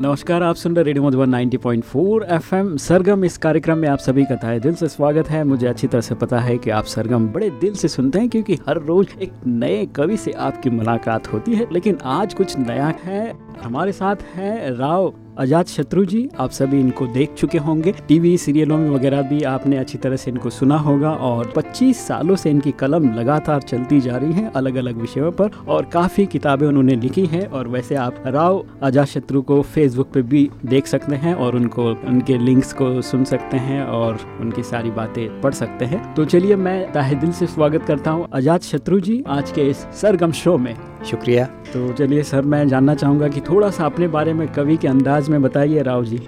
नमस्कार, आप सुन रहे रेडियो मधुबन 90.4 एफएम। सरगम, इस कार्यक्रम में आप सभी का ताय दिल से स्वागत है। मुझे अच्छी तरह से पता है कि आप सरगम बड़े दिल से सुनते हैं, क्योंकि हर रोज एक नए कवि से आपकी मुलाकात होती है। लेकिन आज कुछ नया है, हमारे साथ है राव अजात शत्रु जी, आप सभी इनको देख चुके होंगे। टीवी सीरियलों में वगैरह भी आपने अच्छी तरह से इनको सुना होगा और 25 सालों से इनकी कलम लगातार चलती जा रही है अलग अलग विषयों पर और काफ़ी किताबें उन्होंने लिखी हैं और वैसे आप राव अजात शत्रु को फेसबुक पे भी देख सकते हैं और उनको, उनके लिंक्स को सुन सकते हैं और उनकी सारी बातें पढ़ सकते हैं। तो चलिए मैं ताहे दिल से स्वागत करता हूँ। अजात शत्रु जी, आज के इस सरगम शो में। शुक्रिया। तो चलिए सर, मैं जानना चाहूँगा कि थोड़ा सा अपने बारे में कवि के अंदाज में बताइए राव जी।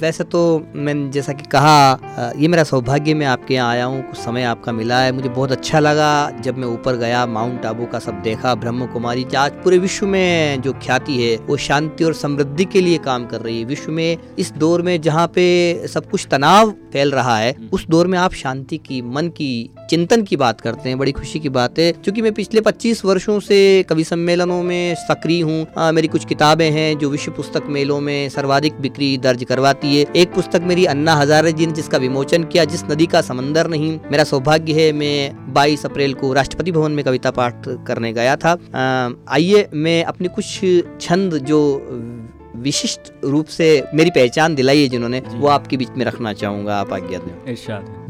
वैसे तो मैंने जैसा कि कहा ये मेरा सौभाग्य मैं आपके यहाँ आया हूँ कुछ समय आपका मिला है मुझे बहुत अच्छा लगा जब मैं ऊपर गया माउंट आबू का सब देखा ब्रह्म कुमारी आज पूरे विश्व में जो ख्याति है वो शांति और समृद्धि के लिए काम कर रही है विश्व में इस दौर में जहाँ पे सब कुछ तनाव फैल रहा है हम्म। उस दौर में आप शांति की मन की चिंतन की बात करते हैं बड़ी खुशी की बात है क्योंकि मैं पिछले 25 वर्षों से कवि सम्मेलनों में सक्रिय हूँ मेरी कुछ किताबें हैं जो विश्व पुस्तक मेलों में सर्वाधिक बिक्री दर्ज करवाती है। एक पुस्तक मेरी अन्ना हजारे जी ने जिसका विमोचन किया जिस नदी का समंदर नहीं मेरा सौभाग्य है मैं 22 अप्रैल को राष्ट्रपति भवन में कविता पाठ करने गया था। आइए मैं अपनी कुछ छंद जो विशिष्ट रूप से मेरी पहचान दिलाई है जिन्होंने वो आपके बीच में रखना चाहूँगा आप आज्ञा दें।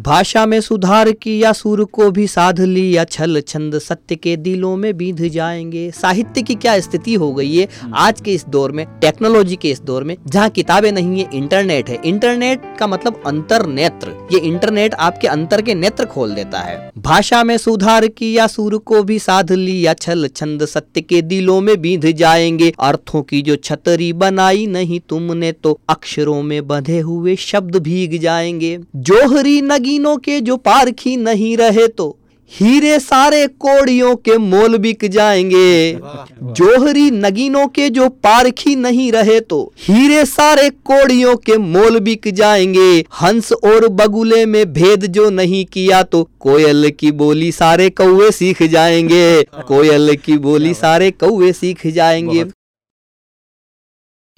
भाषा में सुधार किया सुर को भी साध लिया छल छंद सत्य के दिलों में बीध जाएँगे। साहित्य की क्या स्थिति हो गई है? हम्म। आज के इस दौर में टेक्नोलॉजी के इस दौर में जहाँ किताबें नहीं है इंटरनेट है। इंटरनेट का मतलब अंतर नेत्र। ये इंटरनेट आपके अंतर के नेत्र खोल देता है। भाषा में सुधार किया सुर को भी साध लिया छल छंद सत्य के दिलों में बीध जाएँगे। अर्थों की जो छतरी बनाई नहीं तुमने तो अक्षरों में बंधे हुए शब्द भीग जाएँगे। जोहरी नगी नगीनों के जो पारखी नहीं रहे तो हीरे सारे कोड़ियों के मोल बिक जाएँगे। जोहरी नगीनों के जो पारखी नहीं रहे तो हीरे सारे कोड़ियों के मोल बिक जाएँगे। हंस और बगुले में भेद जो नहीं किया तो कोयल की बोली सारे कौए सीख जाएँगे। कोयल की बोली सारे कौए सीख जाएँगे।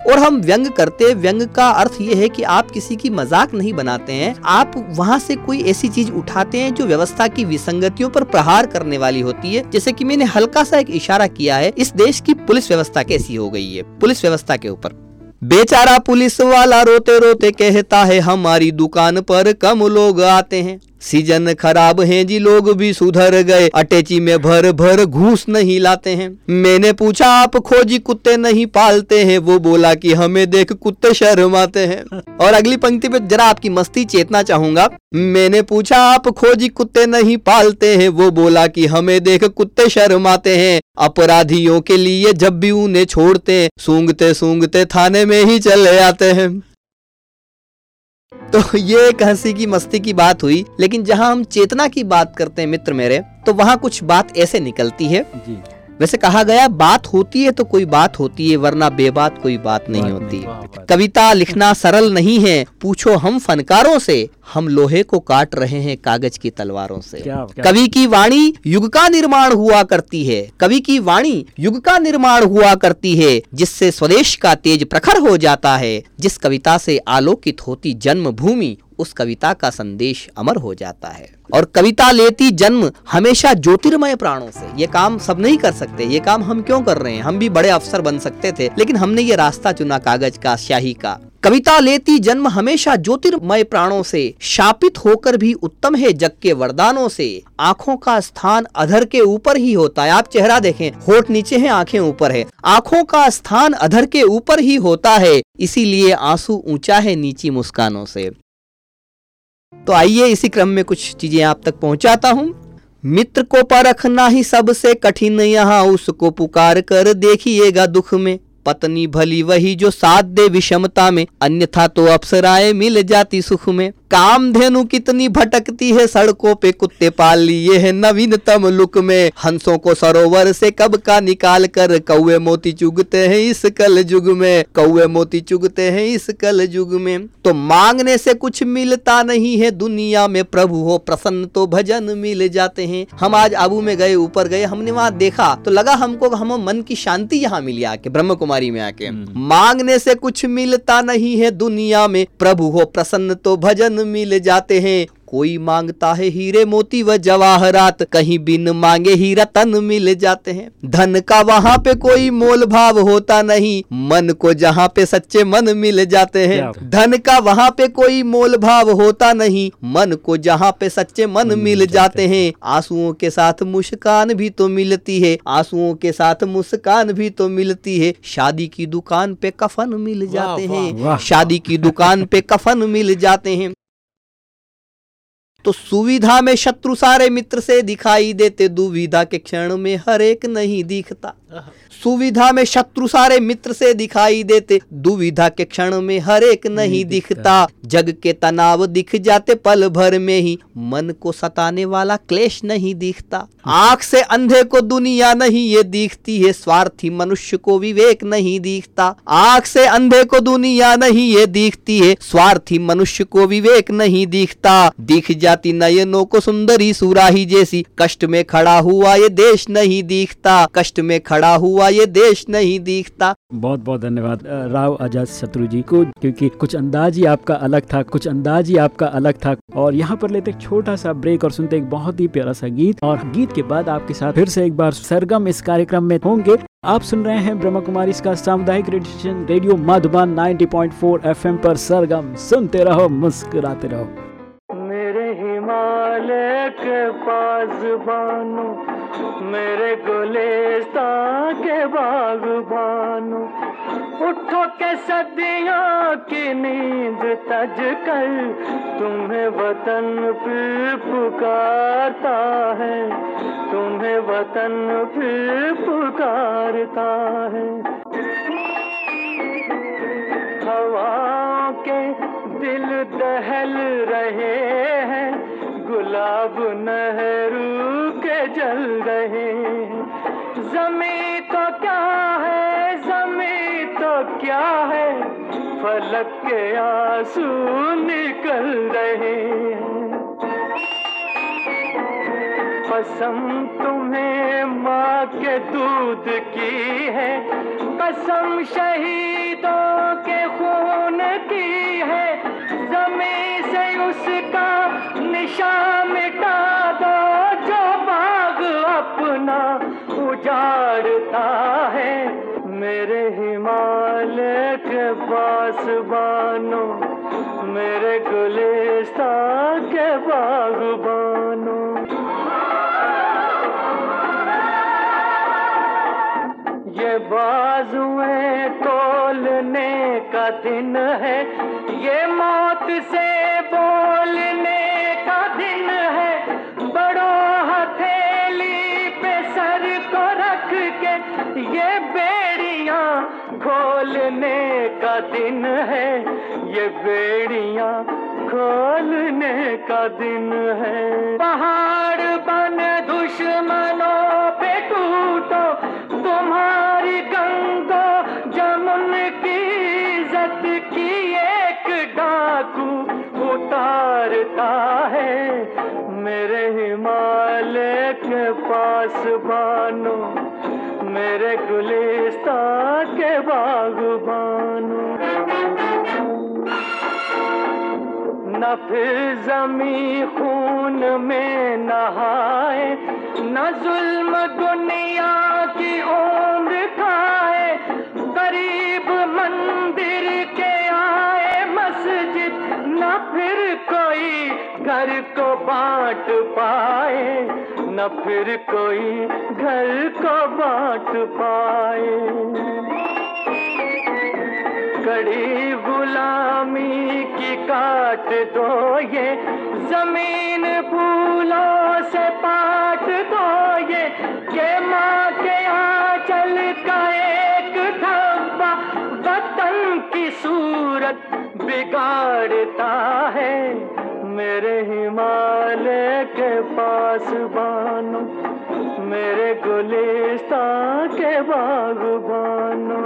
और हम व्यंग करते, व्यंग का अर्थ ये है कि आप किसी की मज़ाक नहीं बनाते हैं। आप वहाँ से कोई ऐसी चीज़ उठाते हैं जो व्यवस्था की विसंगतियों पर प्रहार करने वाली होती है। जैसे कि मैंने हल्का सा एक इशारा किया है, इस देश की पुलिस व्यवस्था कैसी हो गई है? पुलिस व्यवस्था के ऊपर। बेचारा पुलिस वाला रोते रोते कहता है, हमारी दुकान पर कम लोग आते हैं। सीज़न खराब है जी, लोग भी सुधर गए। अटैची में भर भर घूस नहीं लाते हैं। मैंने पूछा, आप खोजी कुत्ते नहीं पालते हैं? वो बोला कि हमें देख कुत्ते शर्माते हैं। और अगली पंक्ति पे जरा आपकी मस्ती चेतना चाहूँगा। मैंने पूछा, आप खोजी कुत्ते नहीं पालते हैं? वो बोला कि हमें देख कुत्ते शर्माते हैं। अपराधियों के लिए जब भी उन्हें छोड़ते सूंघते सूंघते थाने में ही चले आते हैं। तो ये एक हँसी की मस्ती की बात हुई, लेकिन जहाँ हम चेतना की बात करते हैं मित्र मेरे तो वहाँ कुछ बात ऐसे निकलती है। जी। वैसे कहा गया बात होती है तो कोई बात होती है वरना बेबात कोई बात नहीं होती। कविता लिखना सरल नहीं है पूछो हम फनकारों से हम लोहे को काट रहे हैं कागज़ की तलवारों से। क्या, क्या? कवि की वाणी युग का निर्माण हुआ करती है कवि की वाणी युग का निर्माण हुआ करती है जिससे स्वदेश का तेज प्रखर हो जाता है जिस कविता से आलोकित होती जन्म भूमि उस कविता का संदेश अमर हो जाता है। और कविता लेती जन्म हमेशा ज्योतिर्मय प्राणों से। ये काम सब नहीं कर सकते। ये काम हम क्यों कर रहे हैं? हम भी बड़े अफसर बन सकते थे, लेकिन हमने ये रास्ता चुना कागज़ का, स्याही का। कविता लेती जन्म हमेशा ज्योतिर्मय प्राणों से। शापित होकर भी उत्तम है जग के वरदानों से। आँखों का स्थान अधर के ऊपर ही होता है। आप चेहरा देखें, होठ नीचे है, आँखें ऊपर है। आँखों का स्थान अधर के ऊपर ही होता है। इसीलिए आँसू ऊँचा है नीची मुस्कानों से। तो आइए इसी क्रम में कुछ चीज़ें आप तक पहुंचाता हूँ। मित्र को परखना ही सबसे कठिन, यहाँ उसको पुकार कर देखिएगा दुख में। पत्नी भली वही जो साथ दे विषमता में, अन्यथा तो अप्सराएँ मिल जाती सुख में। कामधेनु कितनी भटकती है सड़कों पे कुत्ते पाल लिए है नवीनतम लुक में। हंसों को सरोवर से कब का निकाल कर कौए मोती चुगते हैं इस कल युग में। कौए मोती चुगते हैं इस कल युग में। तो मांगने से कुछ मिलता नहीं है दुनिया में। प्रभु हो प्रसन्न तो भजन मिल जाते हैं। हम आज आबू में गए ऊपर गए हमने वहाँ देखा। तो लगा हमको हम मन की शांति यहाँ मिली आके ब्रह्म कुमारी में आके। हम्म। मांगने से कुछ मिलता नहीं है दुनिया में। प्रभु हो प्रसन्न तो भजन मिल जाते हैं। कोई माँगता है हीरे मोती व जवाहरात कहीं बिन मांगे ही रतन मिल जाते हैं। धन का वहाँ पे कोई मोल भाव होता नहीं मन को जहाँ पे सच्चे मन मिल जाते हैं। धन का वहाँ पे कोई मोल भाव होता नहीं मन को जहाँ पे सच्चे मन मिल जाते हैं। आंसुओं के साथ मुस्कान भी तो मिलती है। आंसुओं के साथ मुस्कान भी तो मिलती है। शादी की दुकान पे कफन मिल जाते हैं। शादी की दुकान पे कफन मिल जाते हैं। तो सुविधा में शत्रु सारे मित्र से दिखाई देते, दुविधा के क्षण में हर एक नहीं दिखता। सुविधा में शत्रु सारे मित्र से दिखाई देते। दुविधा के क्षण में हर एक नहीं दिखता। जग के तनाव दिख जाते पल भर में ही। मन को सताने वाला क्लेश नहीं दिखता। आँख से अंधे को दुनिया नहीं ये दिखती है। स्वार्थी मनुष्य को विवेक नहीं दिखता। आँख से अंधे को दुनिया नहीं ये दिखती है। स्वार्थी मनुष्य को विवेक नहीं दिखता। दिख जाती नयनों को सुंदरी सुराही जैसी। कष्ट में खड़ा हुआ ये देश नहीं दिखता। कष्ट में खड़ा हुआ ये देश नहीं दिखता। बहुत बहुत धन्यवाद राव आज़ाद शत्रु जी को क्योंकि कुछ अंदाज ही आपका अलग था कुछ अंदाज ही आपका अलग था। और यहाँ पर लेते एक छोटा सा ब्रेक और सुनते एक बहुत ही प्यारा सा गीत। और गीत के बाद आपके साथ फिर से एक बार सरगम इस कार्यक्रम में होंगे। आप सुन रहे हैं ब्रह्म कुमारी इसका सामुदायिक रेडियो रेडियो मधुबन 90.4 एफएम पर सरगम। सुनते रहो मुस्कुराते रहो। मेरे हिमालय के पास बानो मेरे गुलेस्ता के बागबानो, उठो के सदियों की नींद तज कर, तुम्हें वतन फिर पुकारता है, तुम्हें वतन फिर पुकारता है। हवा के दिल दहल रहे हैं, गुलाब नहरू फलक के आँसू निकल रहे कसम तुम्हें माँ के दूध की है। कसम शहीदों के खून की है। जमी से उसका निशान मिटा दो, जो बाग अपना उजाड़ता है। मेरे हिमालय के पास बानो, मेरे गुलिस्ता के बाग बानो ये बाजुएँ तोलने का दिन है, ये मौत से बोलने का दिन है खोलने का दिन है, ये बेड़ियाँ खोलने का दिन है। पहाड़ बन दुश्मनों पे टूटो, तुम्हारी गंगो जमुन की इज़्ज़त की एक डाकू उतारता है। मेरे हिमालय के पास बानो मेरे गुलिस्ता के बागबानो। न फिर जमी खून में नहाए, न जुल्म दुनिया की उम्र खाए। गरीब मंदिर के आए मस्जिद, न फिर कोई घर को बांट पाए। न फिर कोई घर को बांट पाए। कड़ी गुलामी की काट दो ये, ज़मीन फूलों से पाट दो ये। के माँ के आंचल का एक धब्बा, वतन की सूरत बिगाड़ता है। मेरे हिमालय के पास बानो, मेरे गुलिस्तान के बागबानो।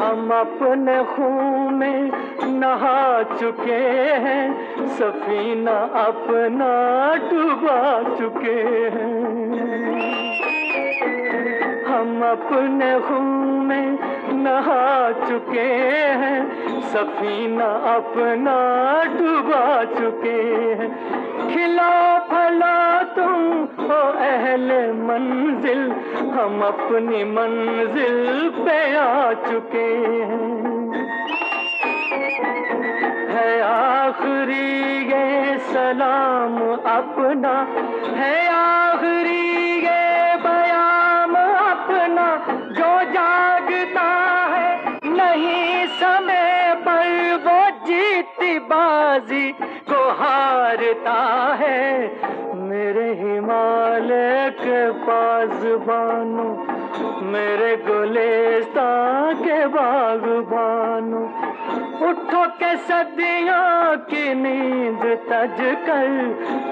हम अपने खून में नहा चुके हैं, सफीना अपना डुबा चुके हैं हम अपने खून में नहा चुके हैं, सफीना अपना डुबा चुके हैं। खिला फला तुम हो अहले मंजिल, हम अपनी मंजिल पे आ चुके हैं। है आखिरी ये सलाम अपना है आखिरी ये बयाम अपना। जो जागता है, नहीं समय पर वो जीती बाजी को हारता है। मेरे हिमालय के पास बानो, मेरे गुलिस्तान के बागबानो उठो के सदियों की नींद तज कर,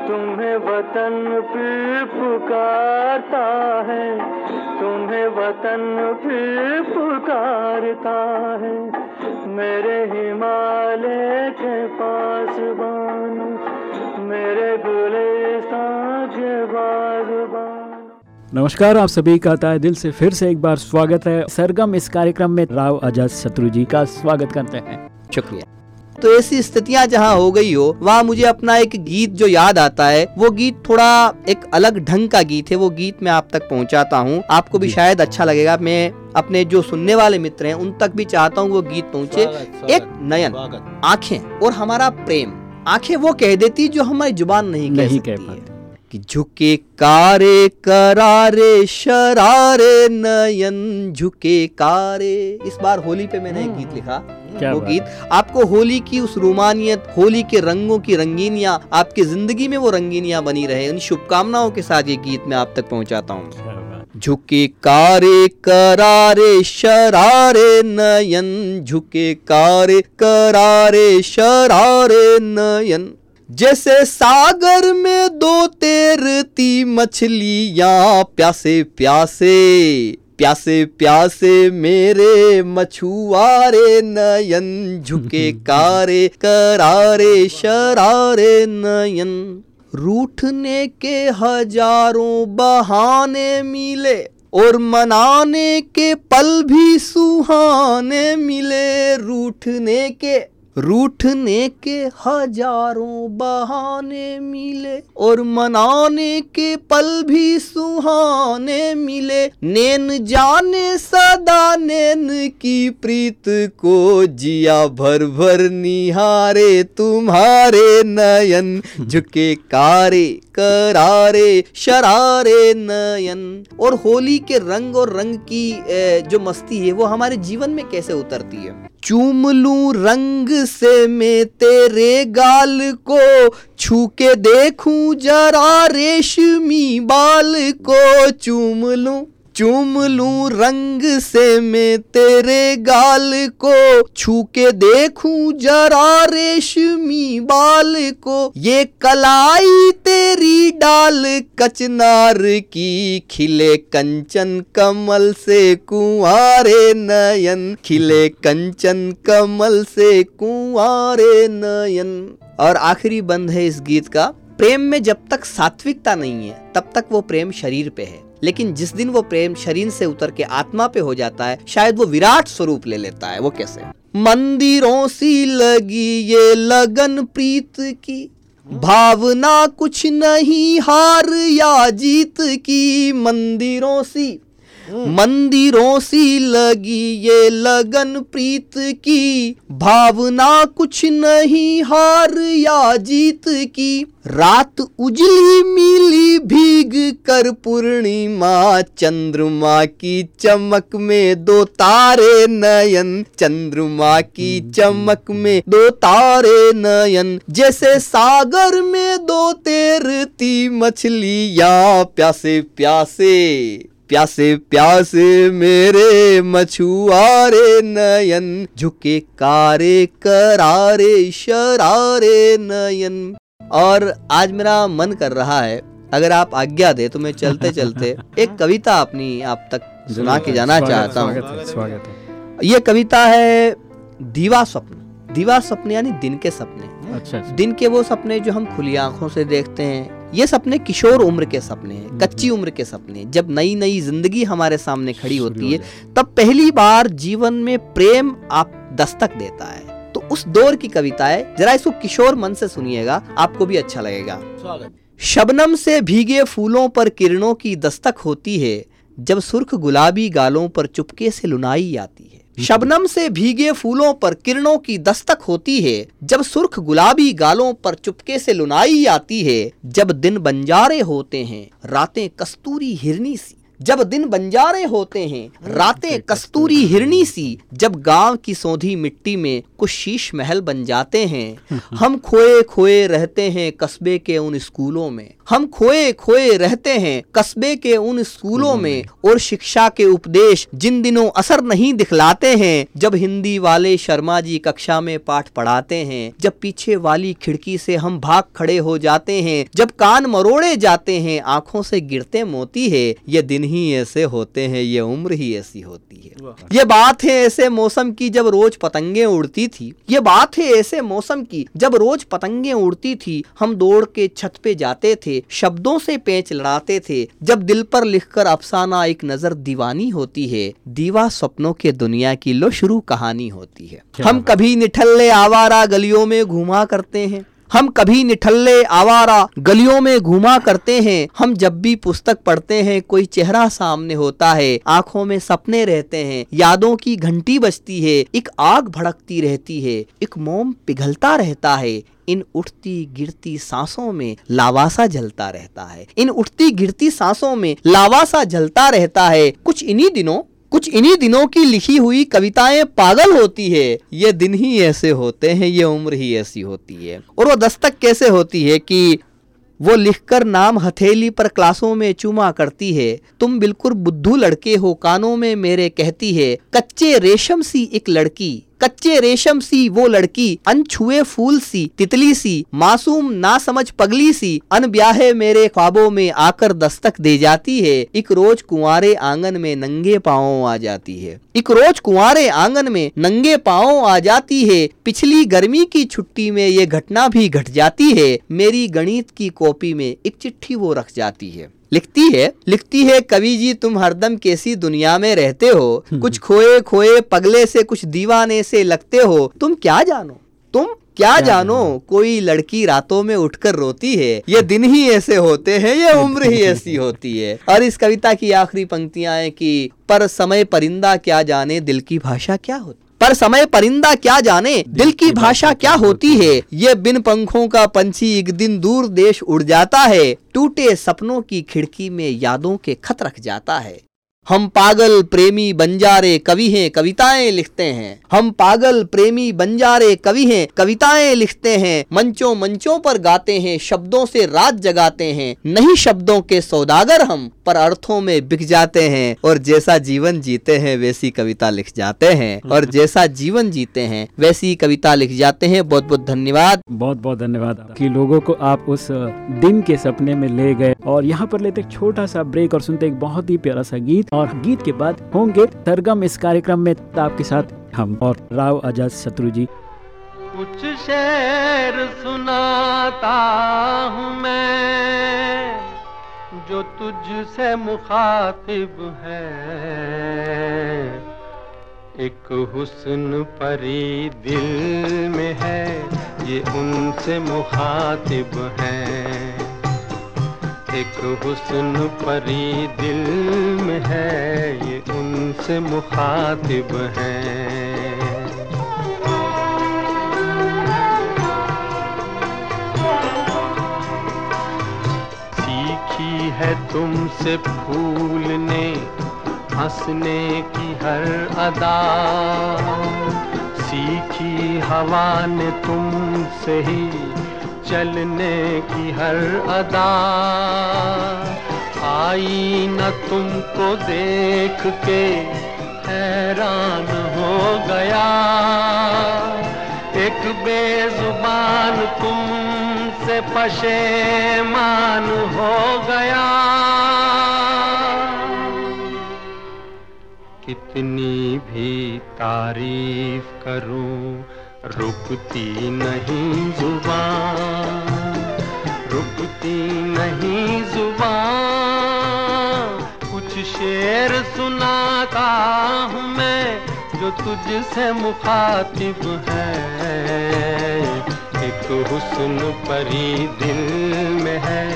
तुम्हें वतन फिर पुकारता है। तुम्हें वतन फिर पुकारता है। मेरे हिमालय के पास बानो, मेरे गुलिस्तान के नमस्कार, आप सभी का ताय दिल से फिर से एक बार स्वागत है। सरगम इस कार्यक्रम में राव आज़ाद शत्रु जी का स्वागत करते हैं। शुक्रिया तो ऐसी स्थितियाँ जहाँ हो गई हो वहाँ मुझे अपना एक गीत जो याद आता है वो गीत थोड़ा एक अलग ढंग का गीत है वो गीत मैं आप तक पहुँचाता हूँ। आपको भी शायद अच्छा लगेगा मैं अपने जो सुनने वाले मित्र हैं उन तक भी चाहता हूँ वो गीत पहुँचे। एक नयन आँखें और हमारा प्रेम। आँखें वो कह देती जो हमारी ज़ुबान नहीं कह नहीं सकती कह है कि झुके कारे करारे शरारे नयन झुके कारे। इस बार होली पे मैंने एक गीत लिखा। वो गीत आपको होली की उस रोमानियत होली के रंगों की रंगीनियाँ आपकी ज़िंदगी में वो रंगीनियाँ बनी रहे उन शुभकामनाओं के साथ ये गीत मैं आप तक पहुंचाता हूँ। झुके कारे करारे शरारे नयन झुके कारे करारे शरारे नयन। जैसे सागर में दो तैरती मछलियाँ प्यासे प्यासे प्यासे प्यासे मेरे मछुआरे नयन झुके कारे करारे शरारे नयन। रूठने के हज़ारों बहाने मिले और मनाने के पल भी सुहाने मिले। रूठने के रूठने के हज़ारों बहाने मिले और मनाने के पल भी सुहाने मिले। नैन जाने सदा नैन की प्रीत को जिया भर भर निहारे तुम्हारे नयन। झुके कारे करारे, शरारे नयन। और होली के रंग और रंग की जो मस्ती है, वो हमारे जीवन में कैसे उतरती है? चूम लू रंग से मैं तेरे गाल को छू के देखूँ जरा रेशमी बाल को, चूम लूँ चूम लूँ रंग से मैं तेरे गाल को छू के देखूँ जरा रेशमी बाल को। ये कलाई तेरी डाल, कचनार की खिले कंचन कमल से कुंवारे नयन। खिले कंचन कमल से कुंवारे नयन। और आखिरी बंद है इस गीत का, प्रेम में जब तक सात्विकता नहीं है, तब तक वो प्रेम शरीर पे है। लेकिन जिस दिन वो प्रेम शरीर से उतर के आत्मा पे हो जाता है, शायद वो विराट स्वरूप ले लेता है। वो कैसे? मंदिरों सी लगी ये लगन प्रीत की, भावना कुछ नहीं हार या जीत की, मंदिरों सी मंदिरों सी लगी ये लगन प्रीत की। भावना कुछ नहीं हार या जीत की। रात उजली मिली भीग कर पूर्णिमा। चंद्रमा की चमक में दो तारे नयन। चंद्रमा की चमक में दो तारे नयन। जैसे सागर में दो तैरती मछलियाँ। प्यासे प्यासे प्यासे प्यासे मेरे मछुआरे नयन झुके कारे करारे शरारे नयन। और आज मेरा मन कर रहा है अगर आप आज्ञा दे तो मैं चलते चलते एक कविता अपनी आप तक सुना के जाना चाहता हूँ। ये कविता है दीवा स्वप्न। दीवा स्वप्न यानी दिन के सपने। अच्छा अच्छा। दिन के वो सपने जो हम खुली आँखों से देखते हैं ये सपने किशोर उम्र के सपने हैं कच्ची उम्र के सपने हैं। जब नई नई ज़िंदगी हमारे सामने खड़ी होती है तब पहली बार जीवन में प्रेम आप दस्तक देता है। तो उस दौर की कविता है जरा इसको किशोर मन से सुनिएगा आपको भी अच्छा लगेगा। शबनम से भीगे फूलों पर किरणों की दस्तक होती है जब सुर्ख गुलाबी गालों पर चुपके से लुनाई आती है। शबनम से भीगे फूलों पर किरणों की दस्तक होती है। जब सुर्ख गुलाबी गालों पर चुपके से लुनाई आती है, जब दिन बंजारे होते हैं, रातें कस्तूरी हिरनी सी। जब दिन बंजारे होते हैं रातें कस्तूरी हिरनी सी जब गाँव की सौंधी मिट्टी में कुछ शीश महल बन जाते हैं। हम खोए खोए रहते हैं कस्बे के उन स्कूलों में। हम खोए खोए रहते हैं कस्बे के उन स्कूलों में। और शिक्षा के उपदेश जिन दिनों असर नहीं दिखलाते हैं जब हिंदी वाले शर्मा जी कक्षा में पाठ पढ़ाते हैं जब पीछे वाली खिड़की से हम भाग खड़े हो जाते हैं जब कान मरोड़े जाते हैं आँखों से गिरते मोती है ये दिन ही ऐसे होते हैं ये उम्र ही ऐसी होती है। ये बात है ऐसे मौसम की जब रोज पतंगे उड़ती थी ये बात है ऐसे मौसम की जब रोज पतंगे उड़ती थी हम दौड़ के छत पे जाते थे शब्दों से पेच लड़ाते थे जब दिल पर लिखकर अफसाना एक नज़र दीवानी होती है दीवा सपनों के दुनिया की लो शुरू कहानी होती है। हम कभी निठल्ले आवारा गलियों में घुमा करते हैं। हम कभी निठल्ले आवारा गलियों में घुमा करते हैं, हम जब भी पुस्तक पढ़ते हैं, कोई चेहरा सामने होता है, आँखों में सपने रहते हैं, यादों की घंटी बजती है, एक आग भड़कती रहती है, एक मोम पिघलता रहता है, इन उठती गिरती सांसों में लावासा जलता रहता है, इन उठती गिरती सांसों में लावासा जलता रहता है, कुछ इन्हीं दिनों कुछ इन्हीं दिनों की लिखी हुई कविताएँ पागल होती है। ये दिन ही ऐसे होते हैं, ये उम्र ही ऐसी होती है। और वो दस्तक कैसे होती है कि वो लिखकर नाम हथेली पर क्लासों में चुमा करती है। तुम बिल्कुल बुद्धू लड़के हो, कानों में मेरे कहती है, कच्चे रेशम सी एक लड़की। कच्चे रेशम सी वो लड़की, अनछुए फूल सी, तितली सी, मासूम ना समझ पगली सी, अनब्याहे मेरे ख्वाबों में आकर दस्तक दे जाती है। एक रोज कुंवारे आँगन में नंगे पाओ आ जाती है। एक रोज कुंवारे आँगन में नंगे पाओ आ जाती है। पिछली गर्मी की छुट्टी में ये घटना भी घट जाती है। मेरी गणित की कॉपी में एक चिट्ठी वो रख जाती है। लिखती है लिखती है कवि जी तुम हरदम कैसी दुनिया में रहते हो? कुछ खोए खोए पगले से कुछ दीवाने से लगते हो। तुम क्या जानो? तुम क्या जानो? कोई लड़की रातों में उठकर रोती है। ये दिन ही ऐसे होते हैं ये उम्र ही ऐसी होती है। और इस कविता की आखिरी पंक्तियाँ हैं कि पर समय परिंदा क्या जाने दिल की भाषा क्या होती? पर समय परिंदा क्या जाने? दिल की भाषा क्या होती है? ये बिन पंखों का पंछी एक दिन दूर देश उड़ जाता है। टूटे सपनों की खिड़की में यादों के खत रख जाता है। हम पागल प्रेमी बंजारे कवि हैं, कविताएँ लिखते हैं। हम पागल प्रेमी बंजारे कवि हैं, कविताएँ लिखते हैं। मंचों मंचों पर गाते हैं, शब्दों से रात जगाते हैं। नहीं शब्दों के सौदागर हम, पर अर्थों में बिक जाते हैं। और जैसा जीवन जीते हैं, वैसी कविता लिख जाते हैं। और जैसा जीवन जीते हैं, वैसी कविता लिख जाते हैं। बहुत बहुत धन्यवाद। बहुत बहुत धन्यवाद की लोगों को आप उस, दिन के सपने में ले गए। और यहाँ पर लेते छोटा सा ब्रेक और सुनते एक बहुत ही प्यारा सा गीत। और गीत के बाद होंगे सरगम इस कार्यक्रम में। आपके साथ हम और राव आज़ाद शत्रु जी। कुछ शेर सुनाता हूँ मैं, जो तुझसे मुखातिब है। एक हुस्न परी दिल में है, ये उनसे मुखातिब है। एक हुस्न परी दिल में है, ये उनसे मुखातिब है। सीखी है तुमसे फूलने, हंसने की हर अदा। सीखी हवा ने तुमसे ही चलने की हर अदा। आई न तुमको देख के हैरान हो गया। एक बेजुबान तुम तुमसे पशेमान हो गया। कितनी भी तारीफ़ करूँ रुकती नहीं ज़ुबान, रुकती नहीं ज़ुबान। कुछ शेर सुनाता हूँ मैं, जो तुझसे मुखातिब है। एक हुस्न परी दिल में है,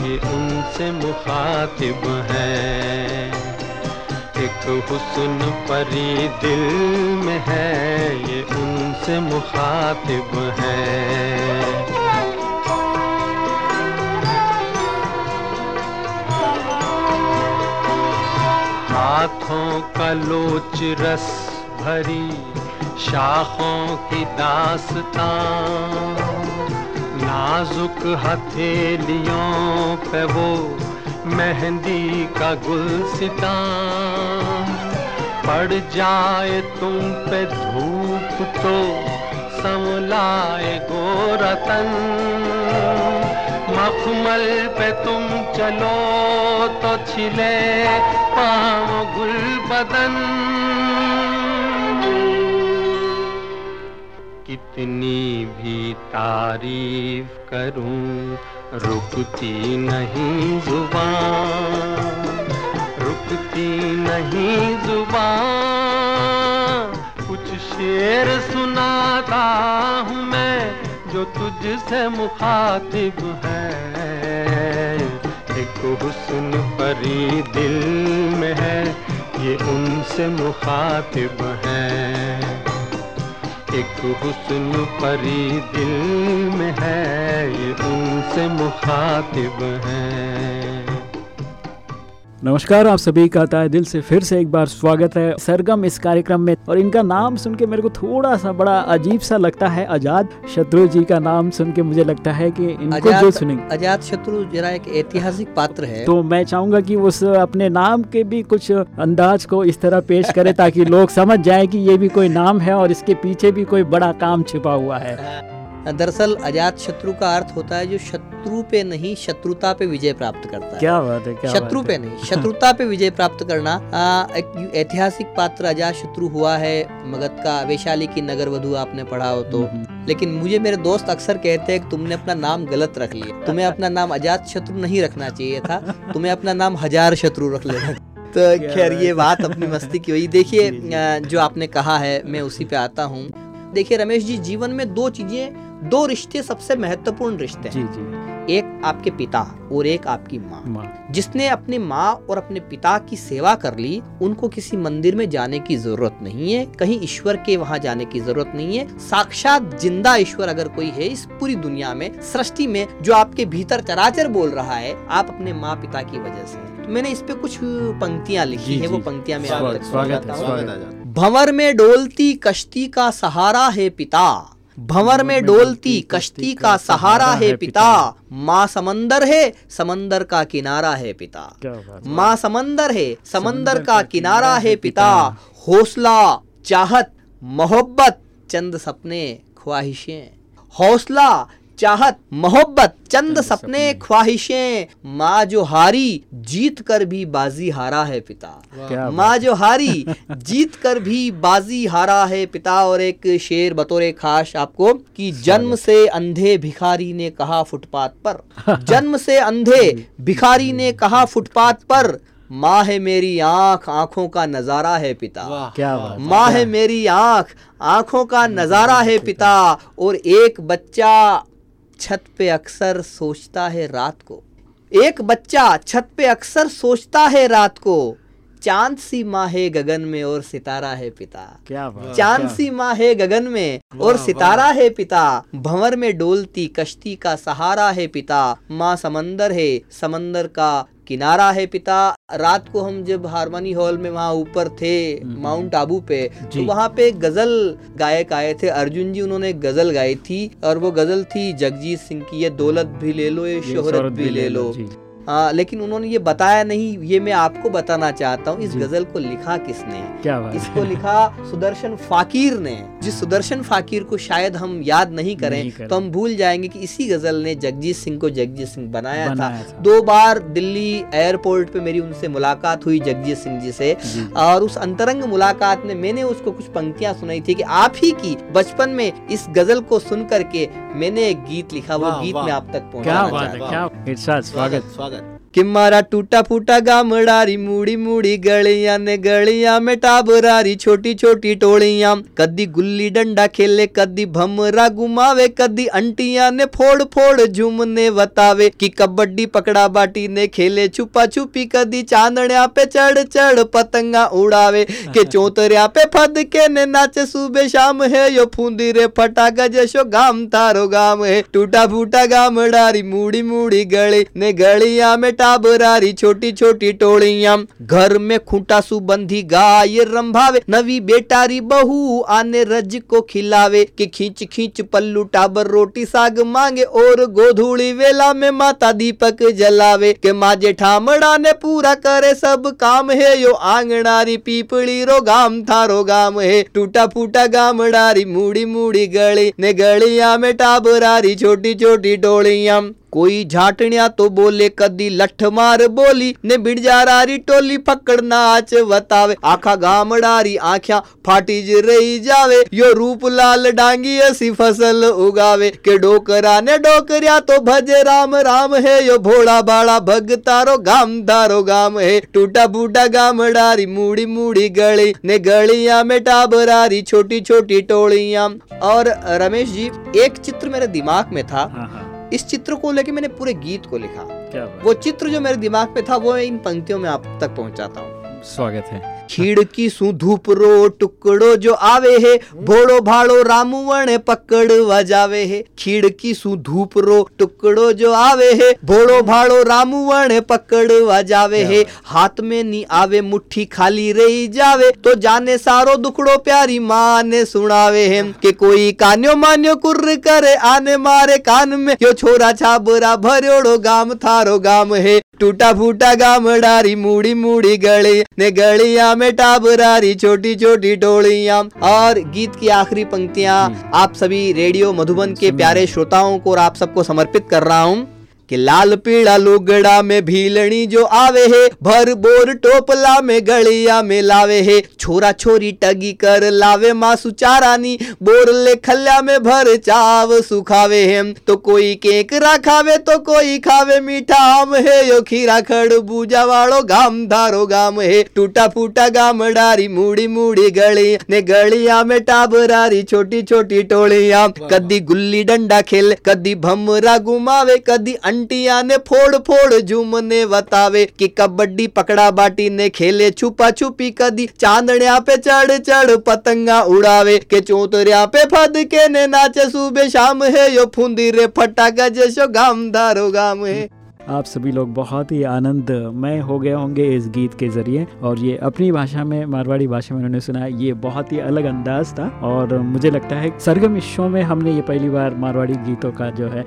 ये उनसे मुखातिब है। एक हुस्न परी दिल में है, ये उनसे मुखातिब है। हाथों का लोच रस भरी, शाखों की दास्तां। नाजुक हथेलियों पे वो मेहंदी का गुलसिता। पड़ जाए तुम पे धूप तो संवलाए गोरतन। मखमल पे तुम चलो तो छिले पाँव गुल बदन कितनी भी तारीफ़ करूँ, रुकती नहीं ज़ुबान। रुकती नहीं ज़ुबान। शेर सुनाता हूँ मैं, जो तुझसे मुखातिब है। एक हुस्न परी दिल में है, ये उनसे मुखातिब है। एक हुस्न परी दिल में है, ये उनसे मुखातिब है। नमस्कार आप सभी का ताय दिल से फिर से एक बार स्वागत है सरगम इस कार्यक्रम में। और इनका नाम सुन के मेरे को थोड़ा सा बड़ा अजीब सा लगता है आज़ाद शत्रु जी का नाम सुन के मुझे लगता है कि इनको जो सुनेंगे। आज़ाद शत्रु जरा एक ऐतिहासिक पात्र है। तो मैं चाहूँगा कि उस अपने नाम के भी कुछ अंदाज को इस तरह पेश करे ताकि लोग समझ जाए की ये भी कोई नाम है और इसके पीछे भी कोई बड़ा काम छिपा हुआ है। दरअसल अजात शत्रु का अर्थ होता है जो शत्रु पे नहीं शत्रुता पे विजय प्राप्त करता है। क्या बात है क्या शत्रु पे है? नहीं शत्रुता पे विजय प्राप्त करना आ, एक ऐतिहासिक पात्र अजात शत्रु हुआ है मगध का वैशाली की नगर वधु आपने पढ़ा हो तो। हम्म, लेकिन मुझे मेरे दोस्त अक्सर कहते हैं कि तुमने अपना नाम गलत रख लिया। तुम्हें अपना नाम अजात शत्रु नहीं रखना चाहिए था तुम्हें अपना नाम हज़ार शत्रु रख लेना तो खैर ये बात अपनी मस्ती की हुई। देखिए जो आपने कहा है मैं उसी पे आता हूँ। देखिए रमेश जी जीवन में दो चीज़ें दो रिश्ते सबसे महत्वपूर्ण रिश्ते हैं। जी जी। एक आपके पिता और एक आपकी माँ। माँ। जिसने अपनी माँ और अपने पिता की सेवा कर ली उनको किसी मंदिर में जाने की ज़रूरत नहीं है कहीं ईश्वर के वहाँ जाने की ज़रूरत नहीं है। साक्षात ज़िंदा ईश्वर अगर कोई है इस पूरी दुनिया में सृष्टि में जो आपके भीतर चराचर बोल रहा है आप अपने माँ पिता की वजह से तो मैंने इस पे कुछ पंक्तियाँ लिखी है वो पंक्तियाँ मैं आप स्वागत- तक स्वागत है, भंवर में डोलती कश्ती का सहारा है पिता। भंवर में डोलती कश्ती का सहारा है पिता। माँ समंदर है समंदर का किनारा है पिता? माँ समंदर है समंदर का किनारा है पिता। हौसला चाहत मोहब्बत चंद सपने ख्वाहिशें। हौसला चाहत मोहब्बत चंद सपने सपने। ख्वाहिशें। माँ जो हारी जीत कर भी बाजी हारा है पिता। माँ जो हारी जीत कर भी बाजी हारा है पिता। और एक शेर बतौर खास आपको कि जन्म से अंधे भिखारी ने कहा फुटपाथ पर। जन्म से अंधे भिखारी ने कहा फुटपाथ पर। माँ है मेरी आँख आँखों का नज़ारा है पिता। क्या बात माँ है मेरी आँख आँखों का नज़ारा है। पिता। और एक बच्चा छत पे अक्सर सोचता है रात को। एक बच्चा छत पे अक्सर सोचता है रात को। चाँद सी माँ है गगन में और सितारा है पिता। क्या बात चाँद सी माँ है गगन में और सितारा है पिता। भंवर में डोलती कश्ती का सहारा है पिता। माँ समंदर है समंदर का किनारा है पिता। रात को हम जब हारमोनी हॉल में वहाँ ऊपर थे माउंट आबू पे तो वहाँ पे गज़ल गायक आए थे। अर्जुन जी उन्होंने गज़ल गाई थी और वो गज़ल थी जगजीत सिंह की ये दौलत भी ले लो ये ये शोहरत भी ले लो हाँ लेकिन उन्होंने ये बताया नहीं ये मैं आपको बताना चाहता हूँ इस गज़ल को लिखा किसने? क्या बात इसको लिखा सुदर्शन फाकीर ने। जिस सुदर्शन फाकीर को शायद हम याद नहीं करें नहीं करें। तो हम भूल जाएँगे कि इसी गज़ल ने जगजीत सिंह को जगजीत सिंह बनाया, बनाया था। था। दो बार दिल्ली एयरपोर्ट पे मेरी उनसे मुलाकात हुई जगजीत सिंह जी से। और उस अंतरंग मुलाकात में मैंने उसको कुछ पंक्तियाँ सुनाई थी कि आप ही की बचपन में इस गज़ल को सुन करके मैंने एक गीत लिखा वो गीत। मैं आप तक क्या पहुंचाना बात चाहता है हूँ। क्या इरशाद स्वागत। स्वागत। कि मारा टूटा फूटा गामड़ारी मूड़ी मूड़ी गलियाँ ने गलियाँ में टाबरारी छोटी छोटी टोलियाँ कदी गुल्ली डंडा खेले कदी भमरा घुमावे कदी अंटियाँ ने फोड़ फोड़ झूमने बतावे कि कबड्डी पकड़ा बाटी ने खेले छुपा छुपी कदी चांदड़िया पे चढ़ चढ़ पतंगा उड़ावे के चौतरिया पे फद के ने नाचे सुबह शाम है यो फूंदी रे फटाका जैसो गाम तारो गाम है टूटा फूटा गामड़ारी मूड़ी मूड़ी गली ने गलियाँ में टाबरारी छोटी छोटी टोलियाँ। घर में खूंटा सुबंधी गाय रंभावे। नवी बेटारी बहू आने रज को खिलावे। कि खींच खींच पल्लू टाबर रोटी साग मांगे और गोधूली वेला में माता दीपक जलावे। के माजे जेठामड़ा ने पूरा करे सब काम है। यो आंगनारी पीपड़ी रो गाम थारो गाम है। टूटा फूटा गामड़ारी मूड़ी मूड़ी गली। ने गलिया में टाबरारी छोटी छोटी टोलियाँ। कोई झाटनिया तो बोले, कदी लठ मार बोली ने बिड़जारारी टोली पकड़ नाच बतावे आखा गामड़ारी आख्या फाटी रही जावे। यो रूप लाल डांगी ऐसी फ़सल उगावे। के डोकरा ने डोकरिया तो भज राम राम है। यो भोला बाड़ा भगतारो गाम दारो गाम है। टूटा फूटा गामड़ारी मूड़ी मूड़ी गली ने गलिया में टाबरारी छोटी छोटी टोलियाँ और रमेश जी, एक चित्र मेरे दिमाग में था। हाँ हाँ। इस चित्र को लेके मैंने पूरे गीत को लिखा। क्या वो चित्र जो मेरे दिमाग पे था वो इन पंक्तियों में आप तक पहुंचाता हूँ। स्वागत है। खिड़की सु धूप रो टुकड़ो जो आवे है भोड़ो भाड़ो रामुवण पकड़ वजावे है खिड़की सु धूप रो टुकड़ो जो आवे है भोड़ो भाड़ो रामुवण पकड़ वजावे है हाथ में नी आवे मुट्ठी खाली रही जावे तो जाने सारो दुखड़ो प्यारी माँ ने सुनावे है कि कोई कान्यो मान्यो कुर्र करे आने मारे कान में यो छोरा छाबरा भरोड़ो गाम थारो गाम है टूटा फूटा गामड़ारी मूड़ी मूड़ी गली ने गलियाँ में टाबरारी छोटी छोटी टोलियाँ और गीत की आखिरी पंक्तियाँ आप सभी रेडियो मधुबन के प्यारे श्रोताओं को और आप सबको समर्पित कर रहा हूँ। कि लाल पीड़ा लुगड़ा में भीलनी जो आवे है भर बोर टोपला में गलिया में लावे है। छोरा छोरी टगी कर लावे मासु चारानी बोर ले खल्ला में भर चाव सुखावे है तो कोई केकरा खावे तो कोई खावे मीठा आम है। यो खीरा खड़ बूजा वालो गाम धारो गाम है। टूटा फूटा गाम डारी मूड़ी मूड़ी गली ने गलिया में टाबरारी छोटी छोटी टोलिया। कदी गुल्ली डंडा खेल कदी भमरा घुमावे कदी अंटिया ने फोड़ फोड़ झूमने बतावे कि कबड्डी पकड़ा बाटी ने खेले छुपा छुपी कदी चांदड़िया पे चढ़ चढ़ पतंगा उड़ावे के चौतरिया पे फद के ने नाचे सुबह शाम है यो फुंदी रे फटाका जैसो गाम दारो गाम है आप सभी लोग बहुत ही आनंदमय हो गए होंगे इस गीत के ज़रिए। और ये अपनी भाषा में मारवाड़ी भाषा में उन्होंने सुना ये बहुत ही अलग अंदाज था। और मुझे लगता है सरगम इस शो में हमने ये पहली बार मारवाड़ी गीतों का जो है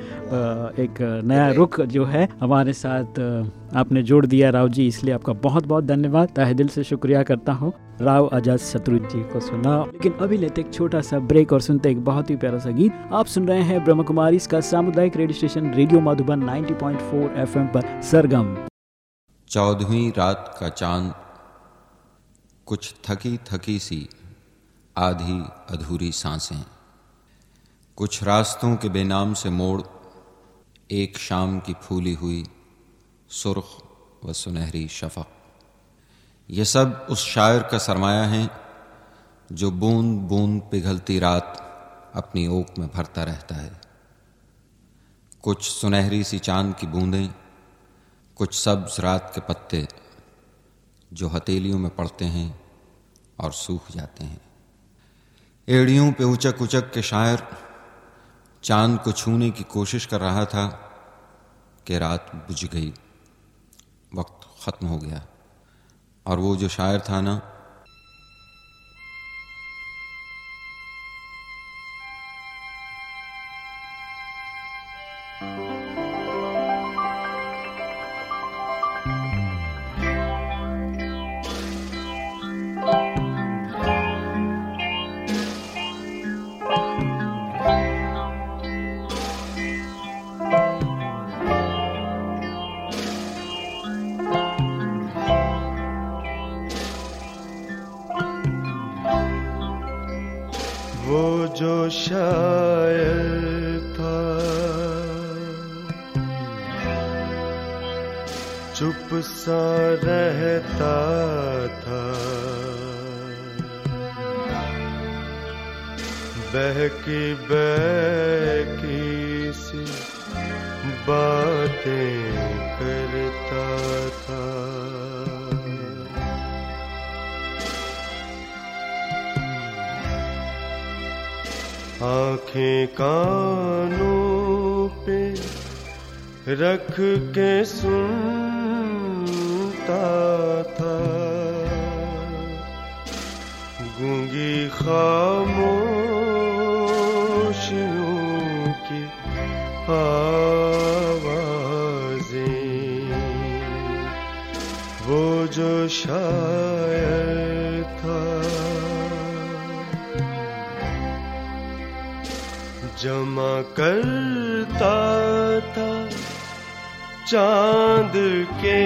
एक नया रुख जो है हमारे साथ आपने जोड़ दिया राव जी, इसलिए आपका बहुत बहुत धन्यवाद। तहे दिल से शुक्रिया करता हूँ। राव आज़ाद शत्रु जी को सुना लेकिन अभी लेते एक छोटा सा ब्रेक और सुनते एक बहुत ही प्यारा सा गीत। आप सुन रहे हैं ब्रह्म कुमारी इसका सामुदायिक radio station, radio Madhuban 90.4 FM पर सरगम। चौदहवीं रात का चाँद, कुछ थकी थकी सी, आधी अधूरी साँसें। कुछ रास्तों के बेनाम से मोड़, एक शाम की फूली हुई सुर्ख व सुनहरी शफक ये सब उस शायर का सरमाया है, जो बूंद बूंद पिघलती रात अपनी ओक में भरता रहता है। कुछ सुनहरी सी चाँद की बूंदें, कुछ सब्ज रात के पत्ते, जो हथेलियों में पड़ते हैं और सूख जाते हैं। एड़ियों पे उचक उचक के शायर चाँद को छूने की कोशिश कर रहा था कि रात बुझ गई। ख़त्म हो गया। और वो जो शायर था ना आँखें खामोशियों की आवाज़ें वो जो शायर था। जमा करता था चाँद के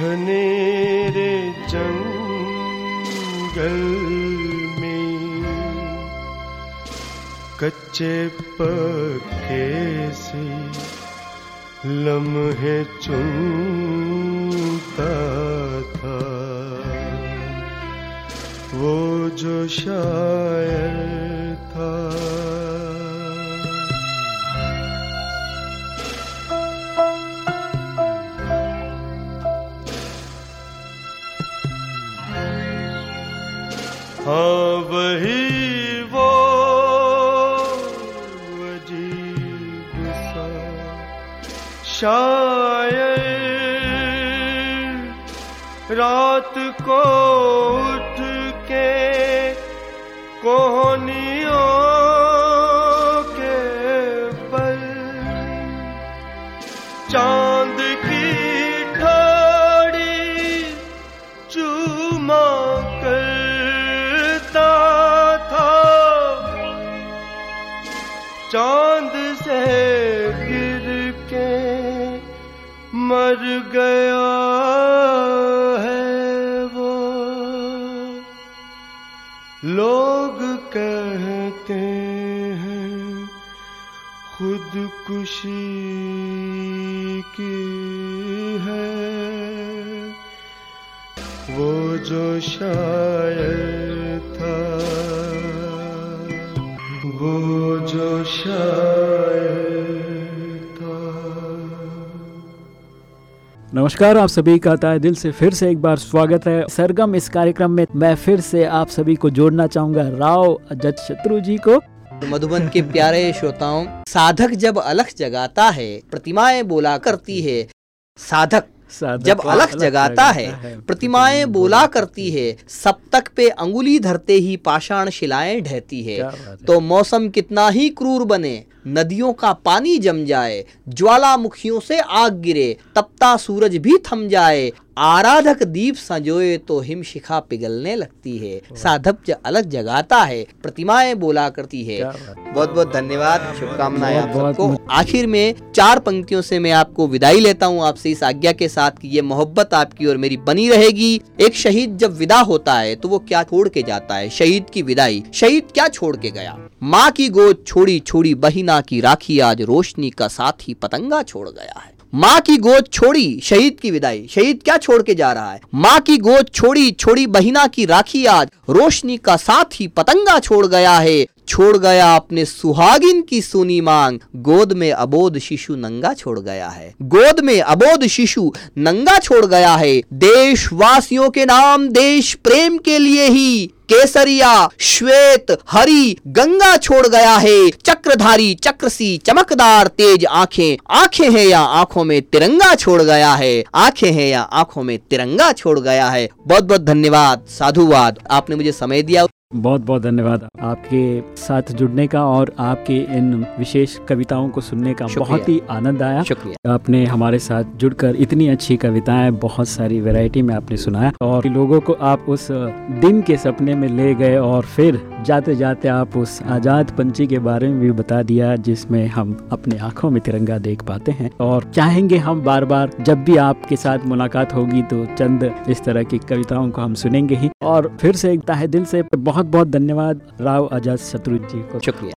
घनेरे जंगल में कच्चे पक्के से लम्हे चुनता था। वो जो शायर था हाँ वो अजीब सा रात को उठ के कोहनियों से गिर के मर गया है वो। लोग कहते हैं खुदकुशी की है। वो जो शायर था, वो जो शायर नमस्कार आप सभी का ताय दिल से फिर से एक बार स्वागत है। सरगम इस कार्यक्रम में मैं फिर से आप सभी को जोड़ना चाहूँगा। राव अजत शत्रु जी को। मधुबन के प्यारे श्रोताओं साधक जब अलख जगाता है प्रतिमाएँ बोला करती है। साधक साधक जब अलख अलग जगाता है प्रतिमाएँ बोला करती है। सप्तक पे अंगुली धरते ही पाषाण शिलाएँ ढहती है। है। तो मौसम कितना ही क्रूर बने नदियों का पानी जम जाए ज्वालामुखियों से आग गिरे तपता सूरज भी थम जाए। आराधक दीप संजोए तो हिम शिखा पिघलने लगती है। साधक अलग जगाता है प्रतिमाएँ बोला करती है। बहुत बहुत धन्यवाद शुभकामनाएँ आप सबको। आखिर में चार पंक्तियों से मैं आपको विदाई लेता हूँ आपसे इस आज्ञा के साथ कि ये मोहब्बत आपकी और मेरी बनी रहेगी। एक शहीद जब विदा होता है तो वो क्या छोड़ के जाता है? शहीद की विदाई। शहीद क्या छोड़ के गया? माँ की गोद छोड़ी छोड़ी बहिना की राखी आज रोशनी का साथ ही पतंगा छोड़ गया है। माँ की गोद छोड़ी, शहीद की विदाई। शहीद क्या छोड़ के जा रहा है? माँ की गोद छोड़ी छोड़ी बहिना की राखी आज। रोशनी का साथ ही पतंगा छोड़ गया है। छोड़ गया अपने सुहागिन की सुनी मांग। गोद में अबोध शिशु नंगा छोड़ गया है। गोद में अबोध शिशु नंगा छोड़ गया है। देशवासियों के नाम, देश प्रेम के लिए ही केसरिया, श्वेत, हरी, गंगा छोड़ गया है। चक्रधारी चक्र सी चमकदार, तेज आँखें। आँखें हैं या आँखों में तिरंगा छोड़ गया है? आँखें हैं या आँखों में तिरंगा छोड़ गया है? बहुत बहुत धन्यवाद, साधुवाद। आपने मुझे समय दिया। बहुत बहुत धन्यवाद आपके साथ जुड़ने का और आपके इन विशेष कविताओं को सुनने का बहुत ही आनंद आया। शुक्रिया। आपने हमारे साथ जुड़कर इतनी अच्छी कविताएँ बहुत सारी वैरायटी में आपने सुनाया और लोगों को आप उस दिन के सपने में ले गए और फिर जाते जाते आप उस आज़ाद पंछी के बारे में भी बता दिया जिसमें हम अपने आँखों में तिरंगा देख पाते हैं और चाहेंगे हम बार बार जब भी आपके साथ मुलाकात होगी तो चंद इस तरह की कविताओं को हम सुनेंगे ही और फिर से ताहे दिल से बहुत बहुत बहुत धन्यवाद राव आज़ाद शत्रु जी को। शुक्रिया।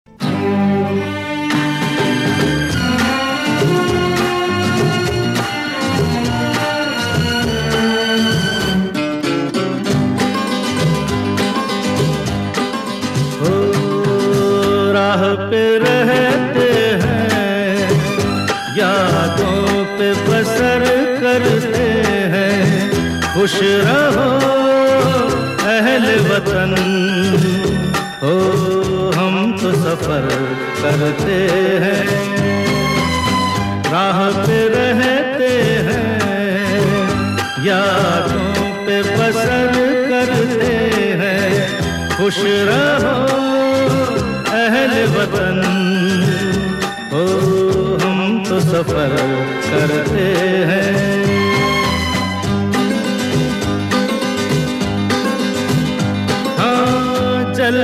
राह पे रहते हैं यादों पे बसर करते हैं। खुश रहो अहल वतन। सफ़र करते हैं। राह पे रहते हैं, यादों पे बसर करते हैं। खुश रहो, अहल वतन। हो हम तो सफ़र करते हैं। हाँ चल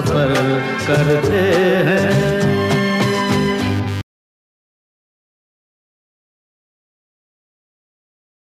सफ़र करते हैं।